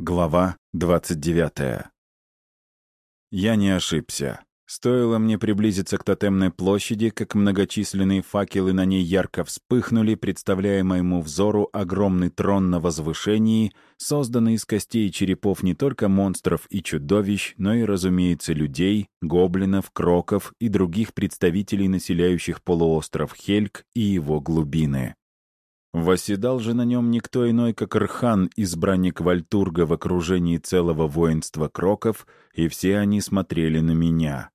Глава 29. Я не ошибся. Стоило мне приблизиться к тотемной площади, как многочисленные факелы на ней ярко вспыхнули, представляя моему взору огромный трон на возвышении, созданный из костей и черепов не только монстров и чудовищ, но и, разумеется, людей, гоблинов, кроков и других представителей, населяющих полуостров Хельк и его глубины. Восседал же на нем никто иной, как Рхан, избранник Вальтурга в окружении целого воинства кроков, и все они смотрели на меня.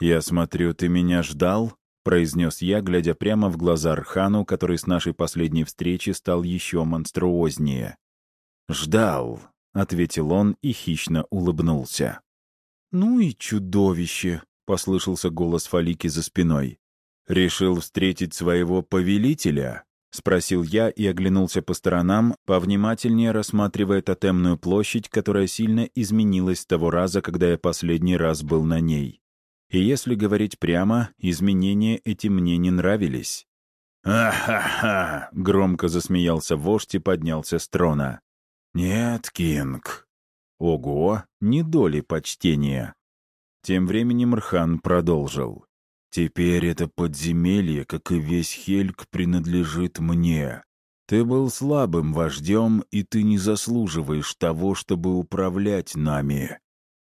«Я смотрю, ты меня ждал?» — произнес я, глядя прямо в глаза Рхану, который с нашей последней встречи стал еще монструознее. «Ждал», — ответил он и хищно улыбнулся. «Ну и чудовище», — послышался голос Фалики за спиной. «Решил встретить своего повелителя?» — спросил я и оглянулся по сторонам, повнимательнее рассматривая тотемную площадь, которая сильно изменилась с того раза, когда я последний раз был на ней. И если говорить прямо, изменения эти мне не нравились. «Ахаха!» — громко засмеялся вождь и поднялся с трона. «Нет, Кинг». Ого, не доли почтения. Тем временем Рхан продолжил. Теперь это подземелье, как и весь Хельк, принадлежит мне. Ты был слабым вождем, и ты не заслуживаешь того, чтобы управлять нами».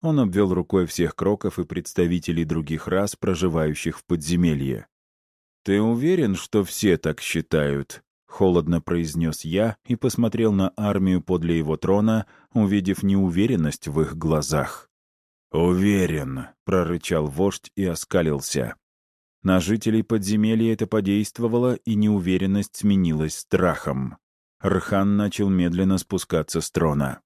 Он обвел рукой всех кроков и представителей других рас, проживающих в подземелье. «Ты уверен, что все так считают?» — холодно произнес я и посмотрел на армию подле его трона, увидев неуверенность в их глазах. «Уверен», — прорычал вождь и оскалился. На жителей подземелья это подействовало, и неуверенность сменилась страхом. Рхан начал медленно спускаться с трона.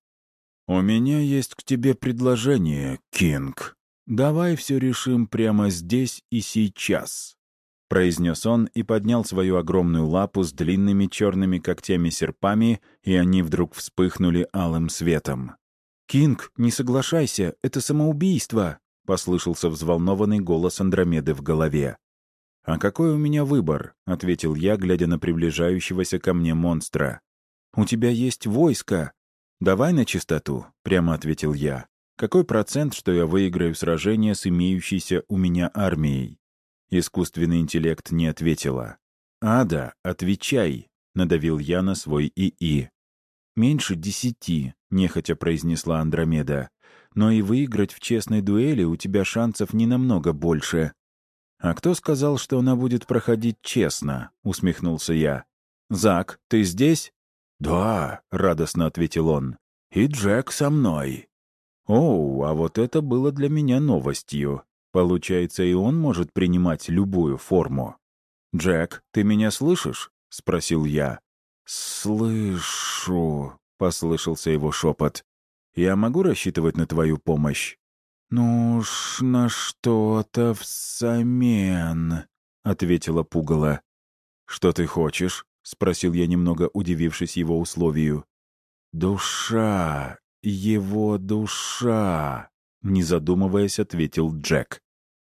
«У меня есть к тебе предложение, Кинг. Давай все решим прямо здесь и сейчас», — произнес он и поднял свою огромную лапу с длинными черными когтями-серпами, и они вдруг вспыхнули алым светом. «Кинг, не соглашайся, это самоубийство!» — послышался взволнованный голос Андромеды в голове. «А какой у меня выбор?» — ответил я, глядя на приближающегося ко мне монстра. «У тебя есть войско!» «Давай на чистоту», — прямо ответил я. «Какой процент, что я выиграю сражение с имеющейся у меня армией?» Искусственный интеллект не ответила. «Ада, отвечай», — надавил я на свой ИИ. «Меньше десяти», — нехотя произнесла Андромеда. «Но и выиграть в честной дуэли у тебя шансов не намного больше». «А кто сказал, что она будет проходить честно?» — усмехнулся я. «Зак, ты здесь?» «Да», — радостно ответил он. «И Джек со мной». «Оу, а вот это было для меня новостью. Получается, и он может принимать любую форму». «Джек, ты меня слышишь?» — спросил я. «Слышу», — послышался его шепот. «Я могу рассчитывать на твою помощь?» «Ну уж на что-то взамен», — ответила пугало. «Что ты хочешь?» — спросил я, немного удивившись его условию. «Душа, его душа», — не задумываясь, ответил Джек.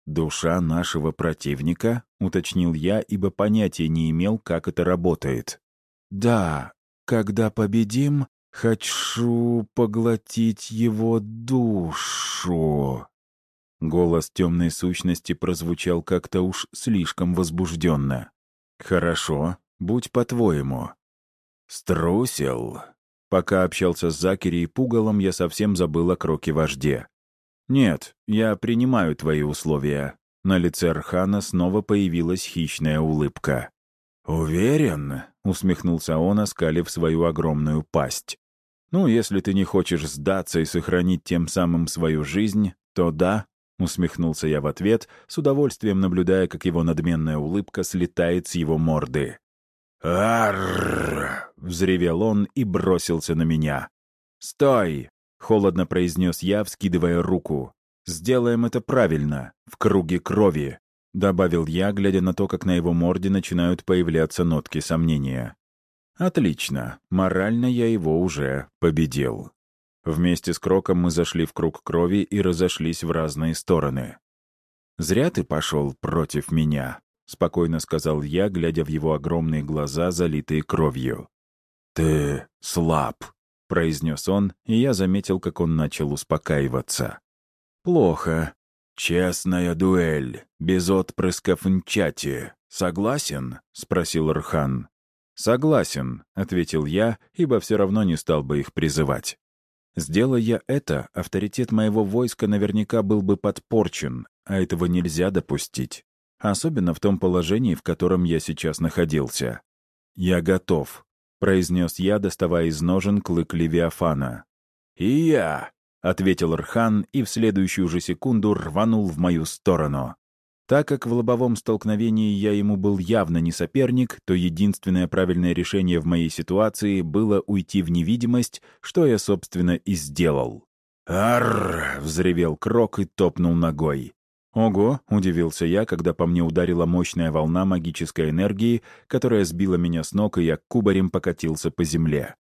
«Душа нашего противника?» — уточнил я, ибо понятия не имел, как это работает. «Да, когда победим, «Хочу поглотить его душу». Голос темной сущности прозвучал как-то уж слишком возбужденно. «Хорошо, будь по-твоему». «Струсил?» Пока общался с Закери и Пугалом, я совсем забыл о кроке вожде. «Нет, я принимаю твои условия». На лице Архана снова появилась хищная улыбка. «Уверен?» — усмехнулся он, оскалив свою огромную пасть. «Ну, если ты не хочешь сдаться и сохранить тем самым свою жизнь, то да», — усмехнулся я в ответ, с удовольствием наблюдая, как его надменная улыбка слетает с его морды. «Арррр!» — взревел он и бросился на меня. «Стой!» — холодно произнес я, вскидывая руку. «Сделаем это правильно, в круге крови», — добавил я, глядя на то, как на его морде начинают появляться нотки сомнения. Отлично, морально я его уже победил. Вместе с Кроком мы зашли в круг крови и разошлись в разные стороны. «Зря ты пошел против меня», — спокойно сказал я, глядя в его огромные глаза, залитые кровью. «Ты слаб», — произнес он, и я заметил, как он начал успокаиваться. «Плохо. Честная дуэль, без отпрысков нчати. Согласен?» — спросил Рхан. «Согласен», — ответил я, ибо все равно не стал бы их призывать. Сделая я это, авторитет моего войска наверняка был бы подпорчен, а этого нельзя допустить. Особенно в том положении, в котором я сейчас находился. «Я готов», — произнес я, доставая из ножен клык Левиафана. «И я», — ответил Рхан и в следующую же секунду рванул в мою сторону. Так как в лобовом столкновении я ему был явно не соперник, то единственное правильное решение в моей ситуации было уйти в невидимость, что я, собственно, и сделал. «Арррр!» — взревел Крок и топнул ногой. «Ого!» — удивился я, когда по мне ударила мощная волна магической энергии, которая сбила меня с ног, и я кубарем покатился по земле.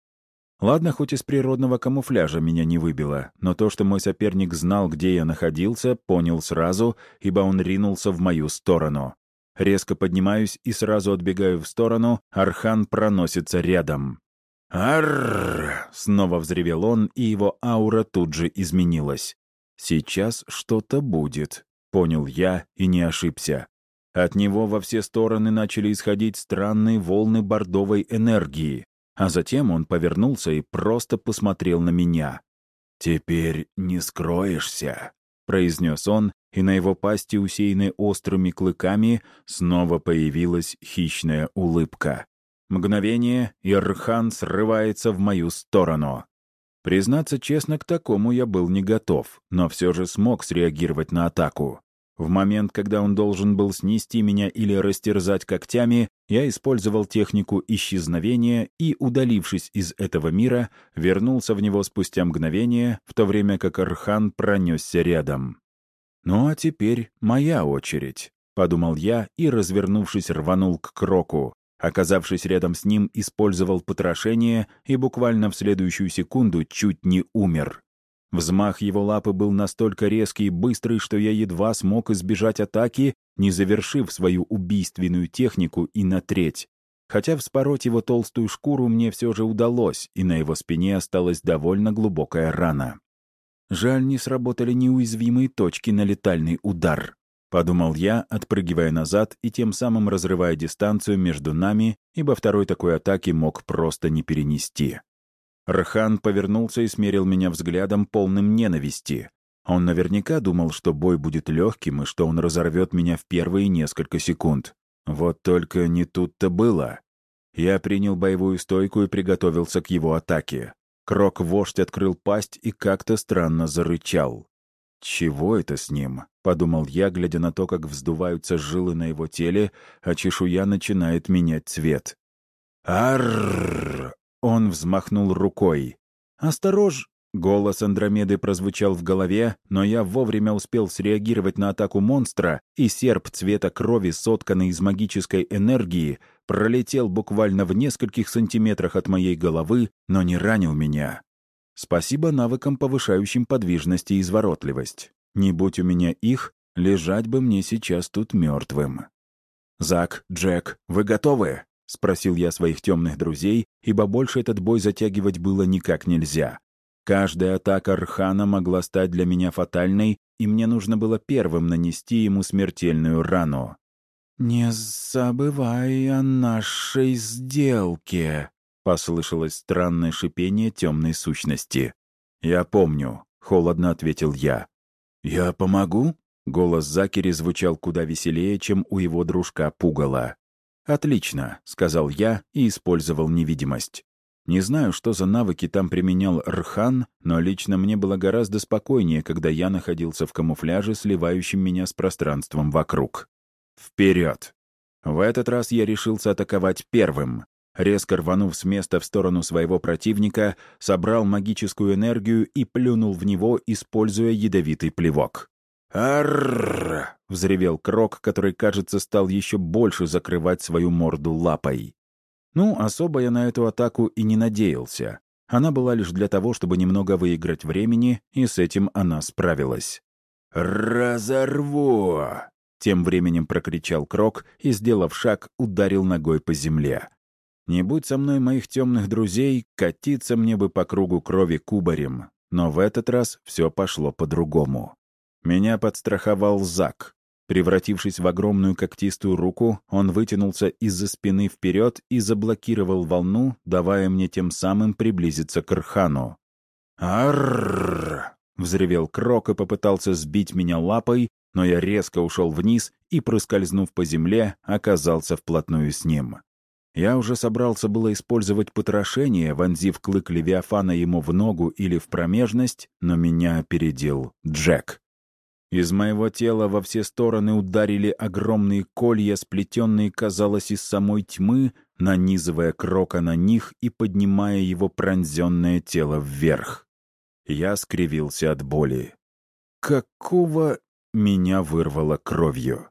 Ладно, хоть из природного камуфляжа меня не выбило, но то, что мой соперник знал, где я находился, понял сразу, ибо он ринулся в мою сторону. Резко поднимаюсь и сразу отбегаю в сторону, Архан проносится рядом. «Арррр!» — снова взревел он, и его аура тут же изменилась. «Сейчас что-то будет», — понял я и не ошибся. От него во все стороны начали исходить странные волны бордовой энергии. А затем он повернулся и просто посмотрел на меня. «Теперь не скроешься», — произнес он, и на его пасти, усеянной острыми клыками, снова появилась хищная улыбка. Мгновение, и Рхан срывается в мою сторону. Признаться честно, к такому я был не готов, но все же смог среагировать на атаку. В момент, когда он должен был снести меня или растерзать когтями, я использовал технику исчезновения и, удалившись из этого мира, вернулся в него спустя мгновение, в то время как Архан пронесся рядом. «Ну а теперь моя очередь», — подумал я и, развернувшись, рванул к Кроку. Оказавшись рядом с ним, использовал потрошение и буквально в следующую секунду чуть не умер. Взмах его лапы был настолько резкий и быстрый, что я едва смог избежать атаки, не завершив свою убийственную технику и на треть. Хотя вспороть его толстую шкуру мне все же удалось, и на его спине осталась довольно глубокая рана. Жаль, не сработали неуязвимые точки на летальный удар. Подумал я, отпрыгивая назад и тем самым разрывая дистанцию между нами, ибо второй такой атаки мог просто не перенести. Рахан повернулся и смерил меня взглядом, полным ненависти. Он наверняка думал, что бой будет легким и что он разорвет меня в первые несколько секунд. Вот только не тут-то было. Я принял боевую стойку и приготовился к его атаке. Крок-вождь открыл пасть и как-то странно зарычал. «Чего это с ним?» — подумал я, глядя на то, как вздуваются жилы на его теле, а чешуя начинает менять цвет. «Арррр!» Он взмахнул рукой. «Осторож!» Голос Андромеды прозвучал в голове, но я вовремя успел среагировать на атаку монстра, и серп цвета крови, сотканный из магической энергии, пролетел буквально в нескольких сантиметрах от моей головы, но не ранил меня. Спасибо навыкам, повышающим подвижность и изворотливость. Не будь у меня их, лежать бы мне сейчас тут мертвым. «Зак, Джек, вы готовы?» — спросил я своих темных друзей, ибо больше этот бой затягивать было никак нельзя. Каждая атака Архана могла стать для меня фатальной, и мне нужно было первым нанести ему смертельную рану. «Не забывай о нашей сделке», — послышалось странное шипение темной сущности. «Я помню», — холодно ответил я. «Я помогу?» — голос Закери звучал куда веселее, чем у его дружка Пугала. «Отлично», — сказал я и использовал невидимость. Не знаю, что за навыки там применял Рхан, но лично мне было гораздо спокойнее, когда я находился в камуфляже, сливающем меня с пространством вокруг. Вперед! В этот раз я решился атаковать первым. Резко рванув с места в сторону своего противника, собрал магическую энергию и плюнул в него, используя ядовитый плевок. «Арррр!» — взревел Крок, который, кажется, стал еще больше закрывать свою морду лапой. Ну, особо я на эту атаку и не надеялся. Она была лишь для того, чтобы немного выиграть времени, и с этим она справилась. «Разорву!» — тем временем прокричал Крок и, сделав шаг, ударил ногой по земле. Не будь со мной моих темных друзей, катиться мне бы по кругу крови кубарем. Но в этот раз все пошло по-другому. Меня подстраховал Зак. Превратившись в огромную когтистую руку, он вытянулся из-за спины вперед и заблокировал волну, давая мне тем самым приблизиться к Рхану. «Аррррр!» — взревел Крок и попытался сбить меня лапой, но я резко ушел вниз и, проскользнув по земле, оказался вплотную с ним. Я уже собрался было использовать потрошение, вонзив клык Левиафана ему в ногу или в промежность, но меня опередил Джек. Из моего тела во все стороны ударили огромные колья, сплетенные, казалось, из самой тьмы, нанизывая крока на них и поднимая его пронзенное тело вверх. Я скривился от боли. «Какого...» — меня вырвало кровью.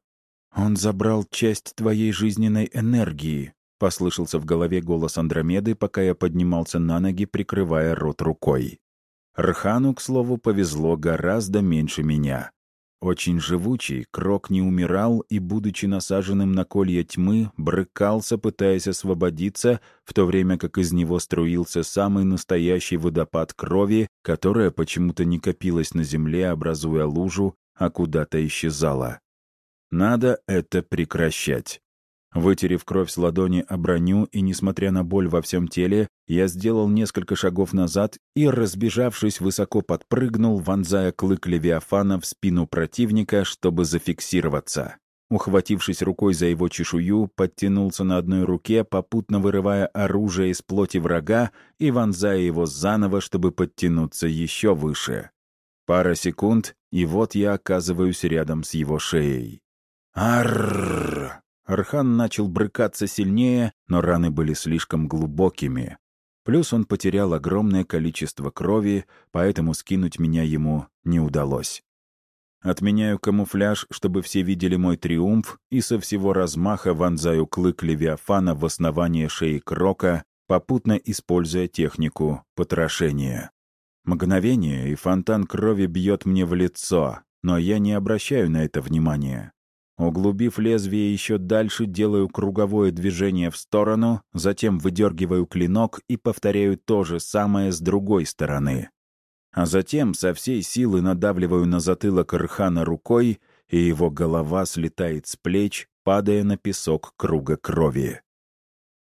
«Он забрал часть твоей жизненной энергии», — послышался в голове голос Андромеды, пока я поднимался на ноги, прикрывая рот рукой. Рхану, к слову, повезло гораздо меньше меня. Очень живучий, Крок не умирал и, будучи насаженным на колья тьмы, брыкался, пытаясь освободиться, в то время как из него струился самый настоящий водопад крови, которая почему-то не копилась на земле, образуя лужу, а куда-то исчезала. Надо это прекращать. Вытерев кровь с ладони о броню и, несмотря на боль во всем теле, я сделал несколько шагов назад и, разбежавшись, высоко подпрыгнул, вонзая клык Левиафана в спину противника, чтобы зафиксироваться. Ухватившись рукой за его чешую, подтянулся на одной руке, попутно вырывая оружие из плоти врага и вонзая его заново, чтобы подтянуться еще выше. Пара секунд, и вот я оказываюсь рядом с его шеей. Аррррр! Архан начал брыкаться сильнее, но раны были слишком глубокими. Плюс он потерял огромное количество крови, поэтому скинуть меня ему не удалось. Отменяю камуфляж, чтобы все видели мой триумф, и со всего размаха вонзаю клык Левиафана в основание шеи Крока, попутно используя технику потрошения. Мгновение, и фонтан крови бьет мне в лицо, но я не обращаю на это внимания. Углубив лезвие еще дальше, делаю круговое движение в сторону, затем выдергиваю клинок и повторяю то же самое с другой стороны. А затем со всей силы надавливаю на затылок Рхана рукой, и его голова слетает с плеч, падая на песок круга крови.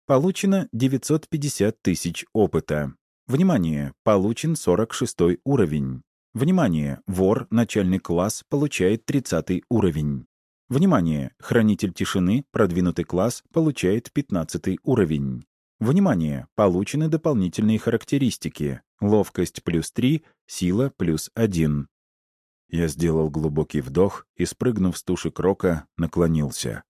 Получено 950 тысяч опыта. Внимание! Получен 46 уровень. Внимание! Вор, начальный класс, получает 30 уровень. Внимание! Хранитель тишины, продвинутый класс, получает 15 уровень. Внимание! Получены дополнительные характеристики. Ловкость плюс 3, сила плюс 1. Я сделал глубокий вдох и, спрыгнув с туши крока, наклонился.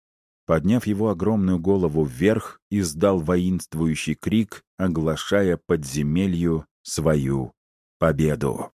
Подняв его огромную голову вверх, издал воинствующий крик, оглашая подземелью свою победу.